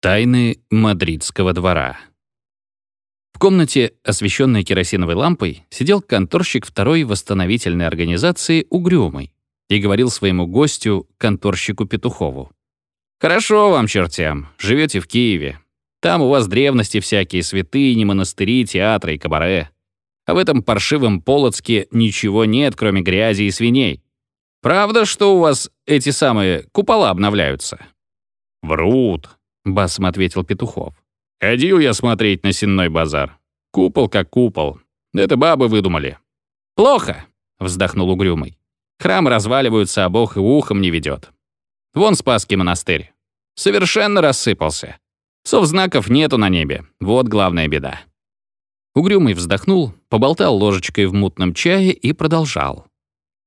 Тайны мадридского двора. В комнате, освещенной керосиновой лампой, сидел конторщик второй восстановительной организации «Угрюмый» и говорил своему гостю, конторщику Петухову. «Хорошо вам, чертям, живете в Киеве. Там у вас древности всякие, святыни, монастыри, театры и кабаре. А в этом паршивом Полоцке ничего нет, кроме грязи и свиней. Правда, что у вас эти самые купола обновляются?» «Врут», басом ответил Петухов. «Ходил я смотреть на сенной базар. Купол как купол. Это бабы выдумали». «Плохо», — вздохнул Угрюмый. «Храм разваливаются, а Бог и ухом не ведет. Вон Спасский монастырь. Совершенно рассыпался. Совзнаков нету на небе. Вот главная беда». Угрюмый вздохнул, поболтал ложечкой в мутном чае и продолжал.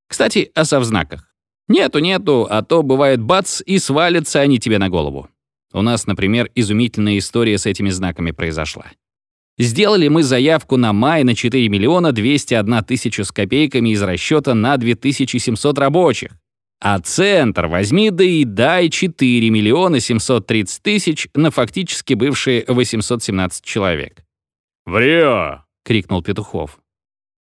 «Кстати, о совзнаках. Нету-нету, а то бывает бац, и свалятся они тебе на голову. У нас, например, изумительная история с этими знаками произошла. Сделали мы заявку на май на 4 миллиона 201 тысячу с копейками из расчета на 2700 рабочих. А центр возьми да и дай 4 миллиона 730 тысяч на фактически бывшие 817 человек. «Врё!» — крикнул Петухов.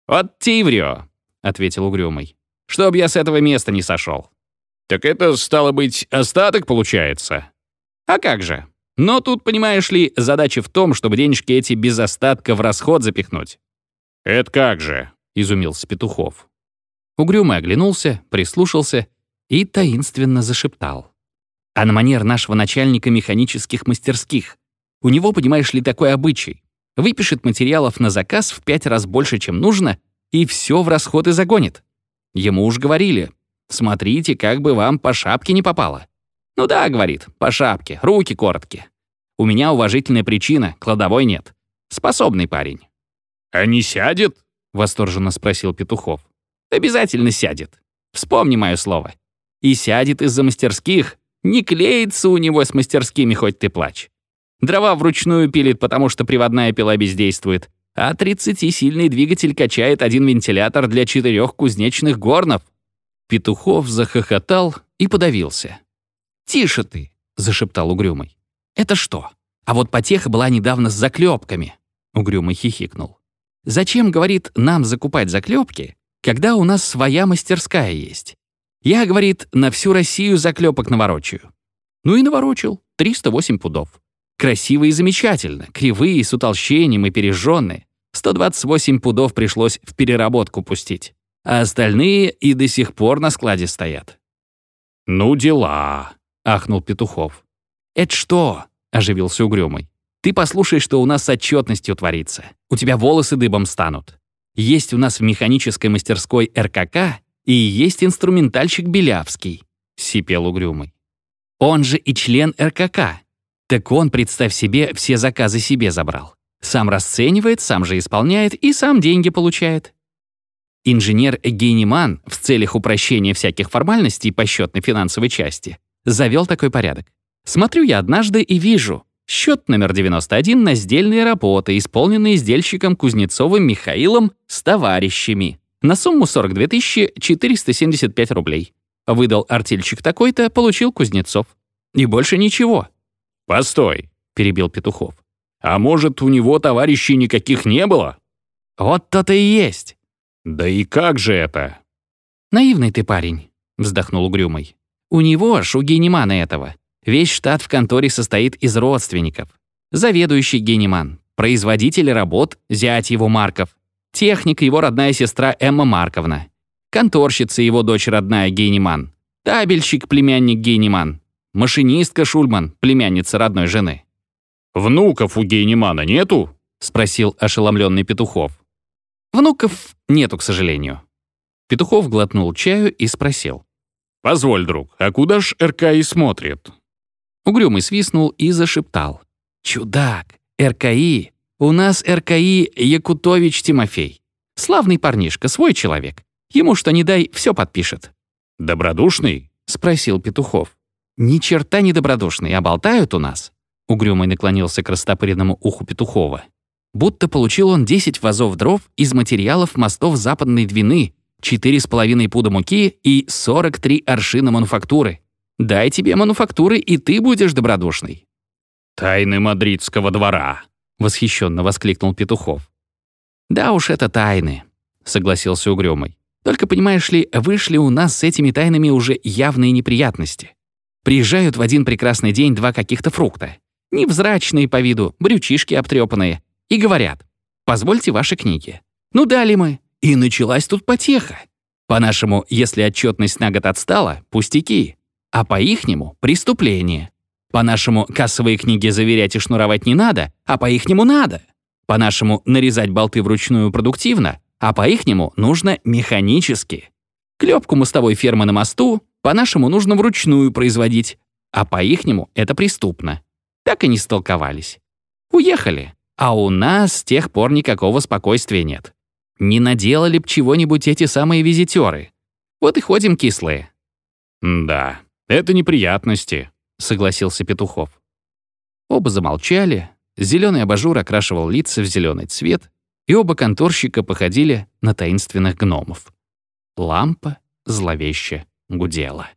«Вот те врё!» — ответил Угрюмый. «Чтоб я с этого места не сошел. «Так это, стало быть, остаток получается?» А как же? Но тут, понимаешь ли, задача в том, чтобы денежки эти без остатка в расход запихнуть. «Это как же?» — изумился Петухов. Угрюмый оглянулся, прислушался и таинственно зашептал. «А на манер нашего начальника механических мастерских. У него, понимаешь ли, такой обычай. Выпишет материалов на заказ в пять раз больше, чем нужно, и все в расход и загонит. Ему уж говорили, смотрите, как бы вам по шапке не попало. «Ну да», — говорит, — «по шапке, руки короткие. У меня уважительная причина, кладовой нет. Способный парень». «А не сядет?» — восторженно спросил Петухов. «Обязательно сядет. Вспомни мое слово. И сядет из-за мастерских. Не клеится у него с мастерскими, хоть ты плачь. Дрова вручную пилит, потому что приводная пила бездействует, а 30-сильный двигатель качает один вентилятор для четырех кузнечных горнов». Петухов захохотал и подавился. «Тише ты!» — зашептал Угрюмый. «Это что? А вот потеха была недавно с заклепками!» Угрюмый хихикнул. «Зачем, — говорит, — нам закупать заклепки, когда у нас своя мастерская есть? Я, — говорит, — на всю Россию заклепок наворочаю. Ну и наворочил. 308 пудов. Красиво и замечательно. Кривые, с утолщением и пережженные. 128 пудов пришлось в переработку пустить. А остальные и до сих пор на складе стоят. «Ну, дела», — ахнул Петухов. «Это что?» — оживился Угрюмый. «Ты послушай, что у нас с отчетностью творится. У тебя волосы дыбом станут. Есть у нас в механической мастерской РКК и есть инструментальщик Белявский», — сипел Угрюмый. «Он же и член РКК. Так он, представь себе, все заказы себе забрал. Сам расценивает, сам же исполняет и сам деньги получает. Инженер Гейниман в целях упрощения всяких формальностей по счетной финансовой части завел такой порядок. Смотрю я однажды и вижу. Счет номер 91 на сдельные работы, исполненные издельщиком Кузнецовым Михаилом с товарищами. На сумму 42 475 рублей. Выдал артельщик такой-то, получил Кузнецов. И больше ничего. «Постой», — перебил Петухов. «А может, у него товарищей никаких не было?» «Вот то-то и есть». «Да и как же это?» «Наивный ты парень», — вздохнул Угрюмый. У него, у Гейнимана этого, весь штат в конторе состоит из родственников. Заведующий Гейниман, производитель работ, зять его Марков, техник его родная сестра Эмма Марковна, конторщица его дочь родная Гейниман, табельщик племянник Гейниман, машинистка Шульман, племянница родной жены. «Внуков у Гейнимана нету?» — спросил ошеломленный Петухов. «Внуков нету, к сожалению». Петухов глотнул чаю и спросил. «Позволь, друг, а куда ж РКИ смотрит?» Угрюмый свистнул и зашептал. «Чудак! РКИ! У нас РКИ Якутович Тимофей. Славный парнишка, свой человек. Ему что не дай, все подпишет». «Добродушный?» — спросил Петухов. «Ни черта не добродушный, а болтают у нас». Угрюмый наклонился к растопыренному уху Петухова. Будто получил он 10 вазов дров из материалов мостов Западной Двины четыре с половиной пуда муки и 43 аршина мануфактуры. Дай тебе мануфактуры, и ты будешь добродушный». «Тайны мадридского двора!» — восхищенно воскликнул Петухов. «Да уж это тайны», — согласился Угрюмый. «Только, понимаешь ли, вышли у нас с этими тайнами уже явные неприятности. Приезжают в один прекрасный день два каких-то фрукта. Невзрачные по виду, брючишки обтрепанные. И говорят, позвольте ваши книги. Ну дали мы. И началась тут потеха. По-нашему, если отчетность на год отстала, пустяки. А по-ихнему — преступление. По-нашему, кассовые книги заверять и шнуровать не надо, а по-ихнему надо. По-нашему, нарезать болты вручную продуктивно, а по-ихнему нужно механически. Клепку мостовой фермы на мосту по-нашему нужно вручную производить, а по-ихнему это преступно. Так и не столковались. Уехали, а у нас с тех пор никакого спокойствия нет. Не наделали б чего-нибудь эти самые визитеры. Вот и ходим кислые. «Да, это неприятности», — согласился Петухов. Оба замолчали, зеленый абажур окрашивал лица в зеленый цвет, и оба конторщика походили на таинственных гномов. Лампа зловеще гудела.